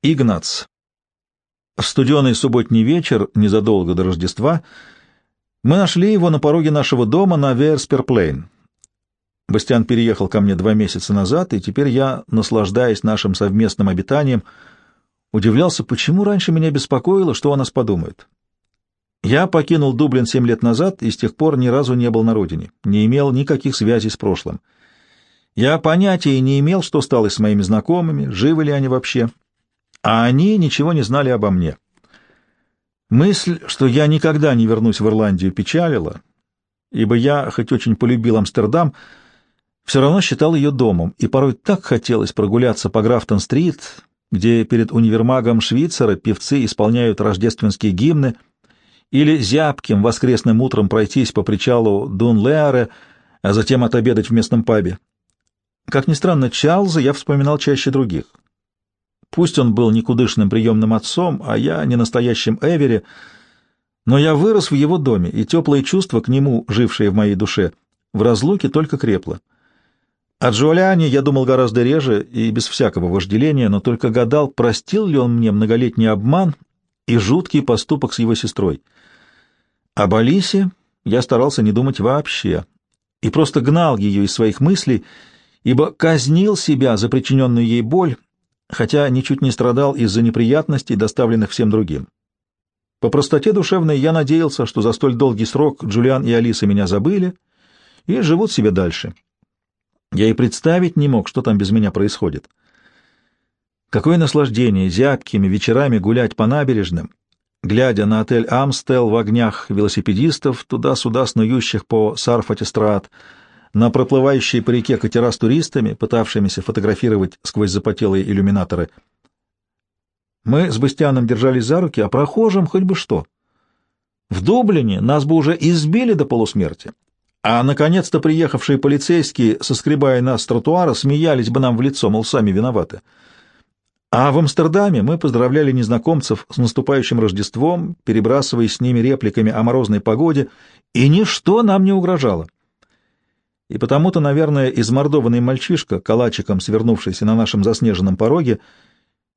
Игнац. В студеный субботний вечер, незадолго до Рождества, мы нашли его на пороге нашего дома на Версперплейн. Бастиан переехал ко мне два месяца назад, и теперь я, наслаждаясь нашим совместным обитанием, удивлялся, почему раньше меня беспокоило, что о нас подумают. Я покинул Дублин семь лет назад и с тех пор ни разу не был на родине, не имел никаких связей с прошлым. Я понятия не имел, что стало с моими знакомыми, живы ли они вообще а они ничего не знали обо мне. Мысль, что я никогда не вернусь в Ирландию, печалила, ибо я, хоть очень полюбил Амстердам, все равно считал ее домом, и порой так хотелось прогуляться по Графтон-стрит, где перед универмагом Швейцара певцы исполняют рождественские гимны, или зябким воскресным утром пройтись по причалу Дун-Леаре, а затем отобедать в местном пабе. Как ни странно, Чарльза я вспоминал чаще других. Пусть он был никудышным приемным отцом, а я не настоящим Эвери, но я вырос в его доме, и теплые чувства к нему, жившие в моей душе, в разлуке только крепло. О Джулиане я думал гораздо реже и без всякого вожделения, но только гадал, простил ли он мне многолетний обман и жуткий поступок с его сестрой. Об Алисе я старался не думать вообще и просто гнал ее из своих мыслей, ибо казнил себя за причиненную ей боль хотя ничуть не страдал из-за неприятностей, доставленных всем другим. По простоте душевной я надеялся, что за столь долгий срок Джулиан и Алиса меня забыли и живут себе дальше. Я и представить не мог, что там без меня происходит. Какое наслаждение зябкими вечерами гулять по набережным, глядя на отель «Амстел» в огнях велосипедистов, туда-сюда снующих по Сарфатистрат, на проплывающие по реке катера с туристами, пытавшимися фотографировать сквозь запотелые иллюминаторы. Мы с Бастианом держались за руки, а прохожим хоть бы что. В Дублине нас бы уже избили до полусмерти, а наконец-то приехавшие полицейские, соскребая нас с тротуара, смеялись бы нам в лицо, мол, сами виноваты. А в Амстердаме мы поздравляли незнакомцев с наступающим Рождеством, перебрасываясь с ними репликами о морозной погоде, и ничто нам не угрожало. И потому-то, наверное, измордованный мальчишка, калачиком свернувшийся на нашем заснеженном пороге,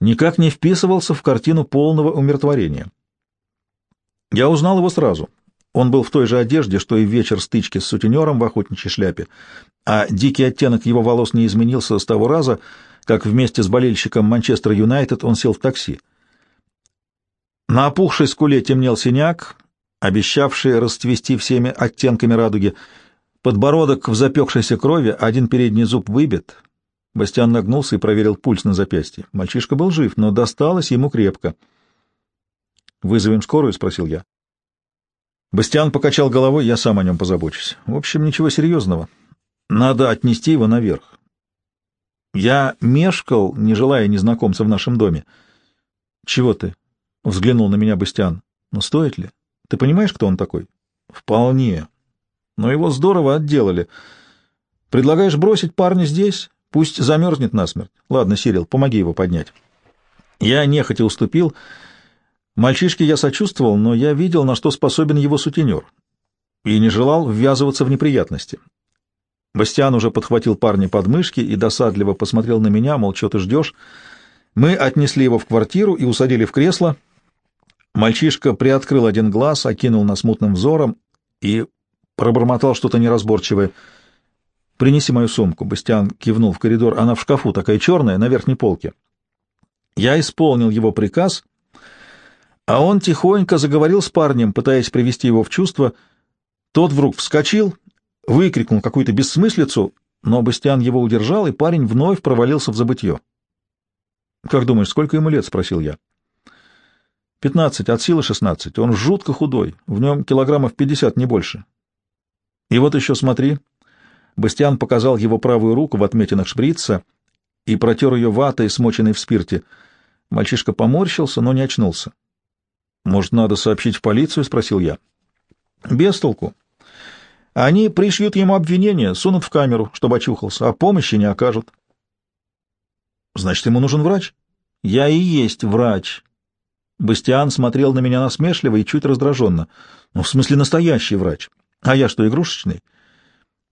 никак не вписывался в картину полного умиротворения. Я узнал его сразу. Он был в той же одежде, что и в вечер стычки с сутенером в охотничьей шляпе, а дикий оттенок его волос не изменился с того раза, как вместе с болельщиком Манчестер Юнайтед он сел в такси. На опухшей скуле темнел синяк, обещавший расцвести всеми оттенками радуги — Подбородок в запекшейся крови, один передний зуб выбит. Бастиан нагнулся и проверил пульс на запястье. Мальчишка был жив, но досталось ему крепко. «Вызовем скорую?» — спросил я. Бастиан покачал головой, я сам о нем позабочусь. В общем, ничего серьезного. Надо отнести его наверх. Я мешкал, не желая незнакомца в нашем доме. «Чего ты?» — взглянул на меня Бастиан. «Ну, стоит ли? Ты понимаешь, кто он такой?» «Вполне но его здорово отделали. Предлагаешь бросить парня здесь? Пусть замерзнет насмерть. Ладно, Сирил, помоги его поднять. Я нехотя уступил. Мальчишке я сочувствовал, но я видел, на что способен его сутенер, и не желал ввязываться в неприятности. Бастиан уже подхватил парня под мышки и досадливо посмотрел на меня, мол, что ты ждешь. Мы отнесли его в квартиру и усадили в кресло. Мальчишка приоткрыл один глаз, окинул нас мутным взором и пробормотал что-то неразборчивое. «Принеси мою сумку», — Бастиан кивнул в коридор. «Она в шкафу, такая черная, на верхней полке». Я исполнил его приказ, а он тихонько заговорил с парнем, пытаясь привести его в чувство. Тот вдруг вскочил, выкрикнул какую-то бессмыслицу, но Бастиан его удержал, и парень вновь провалился в забытье. «Как думаешь, сколько ему лет?» — спросил я. «Пятнадцать, от силы шестнадцать. Он жутко худой, в нем килограммов пятьдесят, не больше. И вот еще смотри. Бастиан показал его правую руку в отметинах шприца и протер ее ватой, смоченной в спирте. Мальчишка поморщился, но не очнулся. «Может, надо сообщить в полицию?» — спросил я. «Без толку. Они пришьют ему обвинение, сунут в камеру, чтобы очухался, а помощи не окажут». «Значит, ему нужен врач?» «Я и есть врач». Бастиан смотрел на меня насмешливо и чуть раздраженно. «Ну, в смысле, настоящий врач». А я что, игрушечный?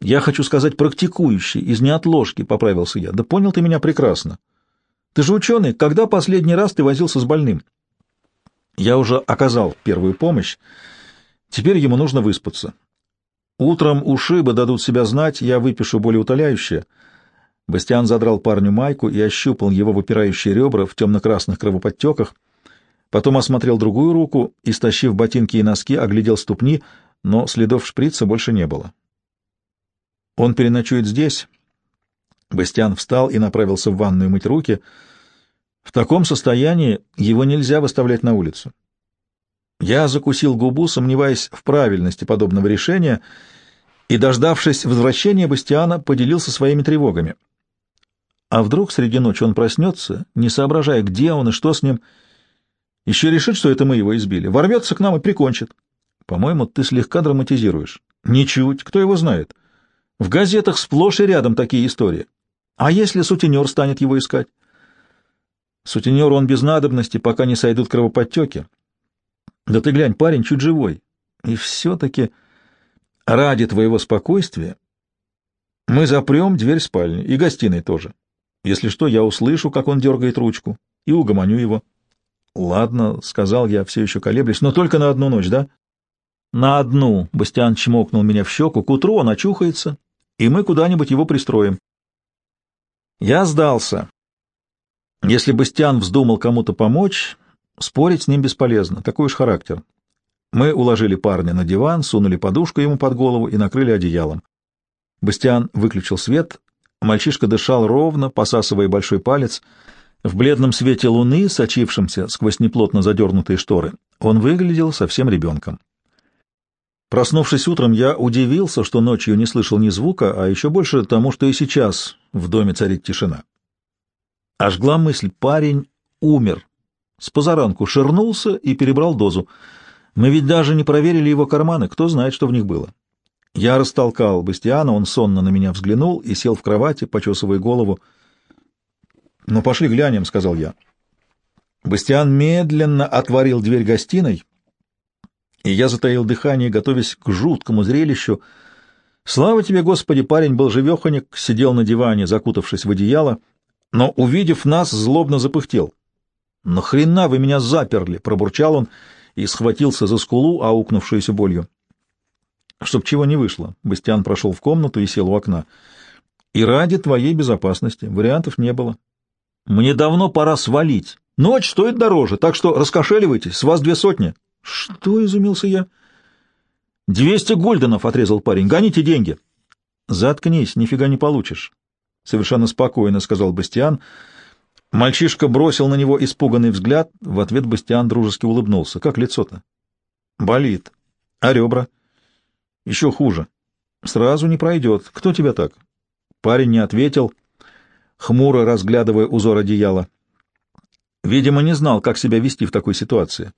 Я хочу сказать практикующий, из неотложки, — поправился я. Да понял ты меня прекрасно. Ты же ученый, когда последний раз ты возился с больным? Я уже оказал первую помощь. Теперь ему нужно выспаться. Утром ушибы дадут себя знать, я выпишу более утоляющее. Бастиан задрал парню майку и ощупал его выпирающие ребра в темно-красных кровоподтеках. Потом осмотрел другую руку и, стащив ботинки и носки, оглядел ступни, но следов шприца больше не было. Он переночует здесь. Бастиан встал и направился в ванную мыть руки. В таком состоянии его нельзя выставлять на улицу. Я закусил губу, сомневаясь в правильности подобного решения, и, дождавшись возвращения Бастиана, поделился своими тревогами. А вдруг среди ночи он проснется, не соображая, где он и что с ним, еще решит, что это мы его избили, ворвется к нам и прикончит. По-моему, ты слегка драматизируешь. Ничуть, кто его знает. В газетах сплошь и рядом такие истории. А если сутенер станет его искать? Сутенер он без надобности, пока не сойдут кровоподтеки. Да ты глянь, парень чуть живой. И все-таки ради твоего спокойствия мы запрем дверь спальни и гостиной тоже. Если что, я услышу, как он дергает ручку, и угомоню его. — Ладно, — сказал я, все еще колеблясь, — но только на одну ночь, да? — На одну. Бастиан чмокнул меня в щеку. К утру он очухается, и мы куда-нибудь его пристроим. Я сдался. Если Бастиан вздумал кому-то помочь, спорить с ним бесполезно. Такой уж характер. Мы уложили парня на диван, сунули подушку ему под голову и накрыли одеялом. Бастиан выключил свет. Мальчишка дышал ровно, посасывая большой палец. В бледном свете луны, сочившемся сквозь неплотно задернутые шторы, он выглядел совсем ребенком. Проснувшись утром, я удивился, что ночью не слышал ни звука, а еще больше тому, что и сейчас в доме царит тишина. Ожгла мысль, парень умер. С позаранку ширнулся и перебрал дозу. Мы ведь даже не проверили его карманы, кто знает, что в них было. Я растолкал Бастиана, он сонно на меня взглянул и сел в кровати, почесывая голову. «Ну, пошли глянем», — сказал я. Бастиан медленно отворил дверь гостиной и я затаил дыхание, готовясь к жуткому зрелищу. Слава тебе, Господи, парень был живеханик, сидел на диване, закутавшись в одеяло, но, увидев нас, злобно запыхтел. «Нахрена вы меня заперли?» — пробурчал он и схватился за скулу, аукнувшуюся болью. Чтоб чего не вышло, Бастиан прошел в комнату и сел у окна. «И ради твоей безопасности. Вариантов не было. Мне давно пора свалить. Ночь стоит дороже, так что раскошеливайтесь, с вас две сотни». «Что?» — изумился я. «Двести гульденов!» — отрезал парень. «Гоните деньги!» «Заткнись, нифига не получишь!» — совершенно спокойно сказал Бастиан. Мальчишка бросил на него испуганный взгляд. В ответ Бастиан дружески улыбнулся. «Как лицо-то?» «Болит. А ребра?» «Еще хуже. Сразу не пройдет. Кто тебя так?» Парень не ответил, хмуро разглядывая узор одеяла. Видимо, не знал, как себя вести в такой ситуации.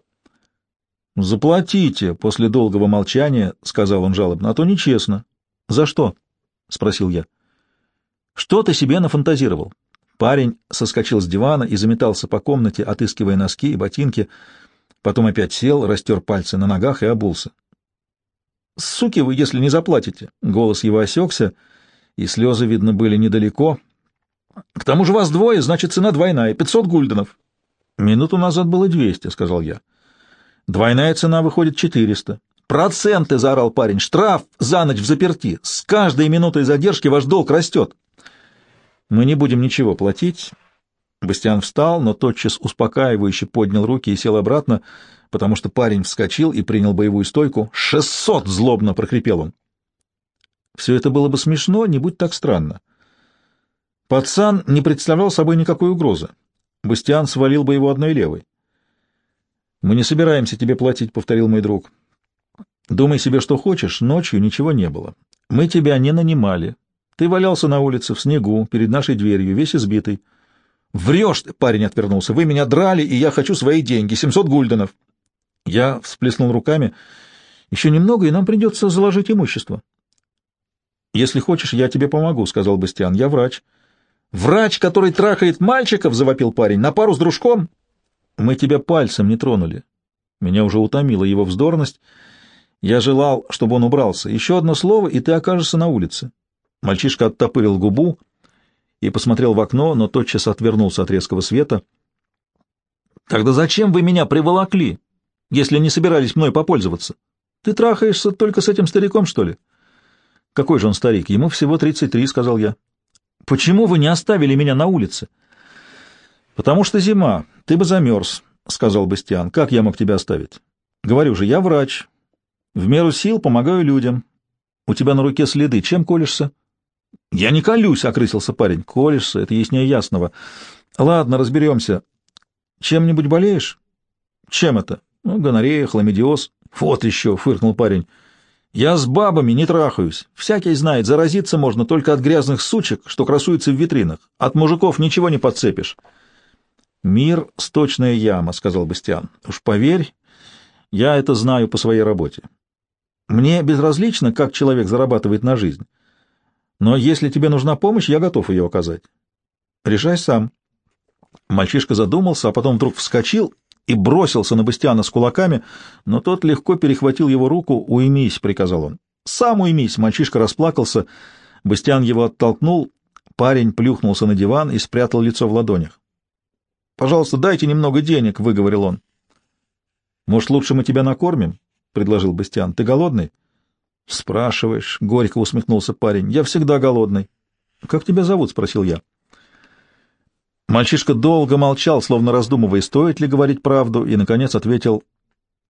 «Заплатите!» — после долгого молчания сказал он жалобно, — «а то нечестно». «За что?» — спросил я. «Что ты себе нафантазировал?» Парень соскочил с дивана и заметался по комнате, отыскивая носки и ботинки, потом опять сел, растер пальцы на ногах и обулся. «Суки вы, если не заплатите!» Голос его осекся, и слезы, видно, были недалеко. «К тому же вас двое, значит, цена двойная, пятьсот гульденов». «Минуту назад было двести», — сказал я. Двойная цена выходит 400. «Проценты!» — заорал парень. «Штраф за ночь в заперти! С каждой минутой задержки ваш долг растет!» «Мы не будем ничего платить». Бастиан встал, но тотчас успокаивающе поднял руки и сел обратно, потому что парень вскочил и принял боевую стойку. «Шестьсот!» — злобно прокрепел он. Все это было бы смешно, не будь так странно. Пацан не представлял собой никакой угрозы. Бастиан свалил бы его одной левой. «Мы не собираемся тебе платить», — повторил мой друг. «Думай себе, что хочешь, ночью ничего не было. Мы тебя не нанимали. Ты валялся на улице, в снегу, перед нашей дверью, весь избитый». «Врешь!» — парень отвернулся. «Вы меня драли, и я хочу свои деньги, семьсот гульденов». Я всплеснул руками. «Еще немного, и нам придется заложить имущество». «Если хочешь, я тебе помогу», — сказал Бастиан. «Я врач». «Врач, который трахает мальчиков?» — завопил парень. «На пару с дружком?» Мы тебя пальцем не тронули. Меня уже утомила его вздорность. Я желал, чтобы он убрался. Еще одно слово, и ты окажешься на улице. Мальчишка оттопырил губу и посмотрел в окно, но тотчас отвернулся от резкого света. «Тогда зачем вы меня приволокли, если не собирались мной попользоваться? Ты трахаешься только с этим стариком, что ли?» «Какой же он старик? Ему всего тридцать три», — сказал я. «Почему вы не оставили меня на улице?» «Потому что зима. Ты бы замерз», — сказал Бастиан. «Как я мог тебя оставить?» «Говорю же, я врач. В меру сил помогаю людям. У тебя на руке следы. Чем колешься?» «Я не колюсь», — окрысился парень. «Колешься, это яснее ясного. Ладно, разберемся. Чем-нибудь болеешь?» «Чем это?» «Ну, гонорея, хламидиоз». «Вот еще», — фыркнул парень. «Я с бабами не трахаюсь. Всякий знает, заразиться можно только от грязных сучек, что красуются в витринах. От мужиков ничего не подцепишь». «Мир — сточная яма», — сказал Бастиан. «Уж поверь, я это знаю по своей работе. Мне безразлично, как человек зарабатывает на жизнь. Но если тебе нужна помощь, я готов ее оказать. Решай сам. Мальчишка задумался, а потом вдруг вскочил и бросился на Бастиана с кулаками, но тот легко перехватил его руку. «Уймись», — приказал он. «Сам уймись!» — мальчишка расплакался. Бастиан его оттолкнул, парень плюхнулся на диван и спрятал лицо в ладонях. «Пожалуйста, дайте немного денег», — выговорил он. «Может, лучше мы тебя накормим?» — предложил Бастиан. «Ты голодный?» «Спрашиваешь», — горько усмехнулся парень. «Я всегда голодный». «Как тебя зовут?» — спросил я. Мальчишка долго молчал, словно раздумывая, стоит ли говорить правду, и, наконец, ответил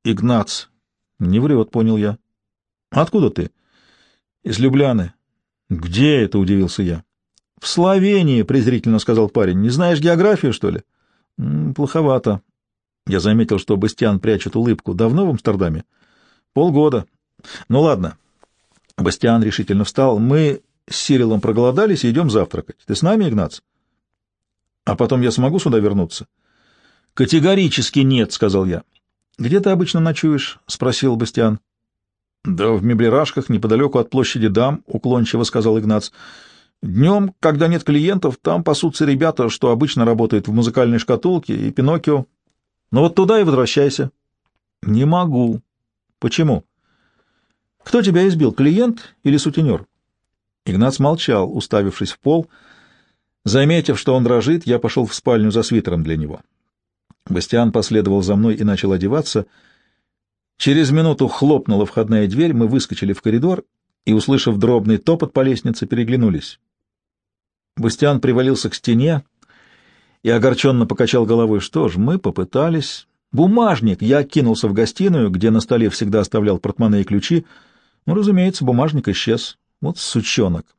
«Игнац». «Не врет», — понял я. «Откуда ты?» «Из Любляны». «Где это?» — удивился я. «В Словении», — презрительно сказал парень. «Не знаешь географию, что ли?» «Плоховато». Я заметил, что Бастиан прячет улыбку. «Давно в Амстердаме?» «Полгода». «Ну ладно». Бастиан решительно встал. «Мы с Сирилом проголодались и идем завтракать. Ты с нами, Игнац?» А потом я смогу сюда вернуться? — Категорически нет, — сказал я. — Где ты обычно ночуешь? — спросил Бастиан. — Да в меблирашках неподалеку от площади дам, — уклончиво сказал Игнац. — Днем, когда нет клиентов, там пасутся ребята, что обычно работают в музыкальной шкатулке и Пиноккио. Ну вот туда и возвращайся. — Не могу. — Почему? — Кто тебя избил, клиент или сутенер? Игнац молчал, уставившись в пол, — Заметив, что он дрожит, я пошел в спальню за свитером для него. Бастиан последовал за мной и начал одеваться. Через минуту хлопнула входная дверь, мы выскочили в коридор и, услышав дробный топот по лестнице, переглянулись. Бастиан привалился к стене и огорченно покачал головой. Что ж, мы попытались. Бумажник! Я кинулся в гостиную, где на столе всегда оставлял портмоне и ключи. Ну, разумеется, бумажник исчез. Вот сучонок.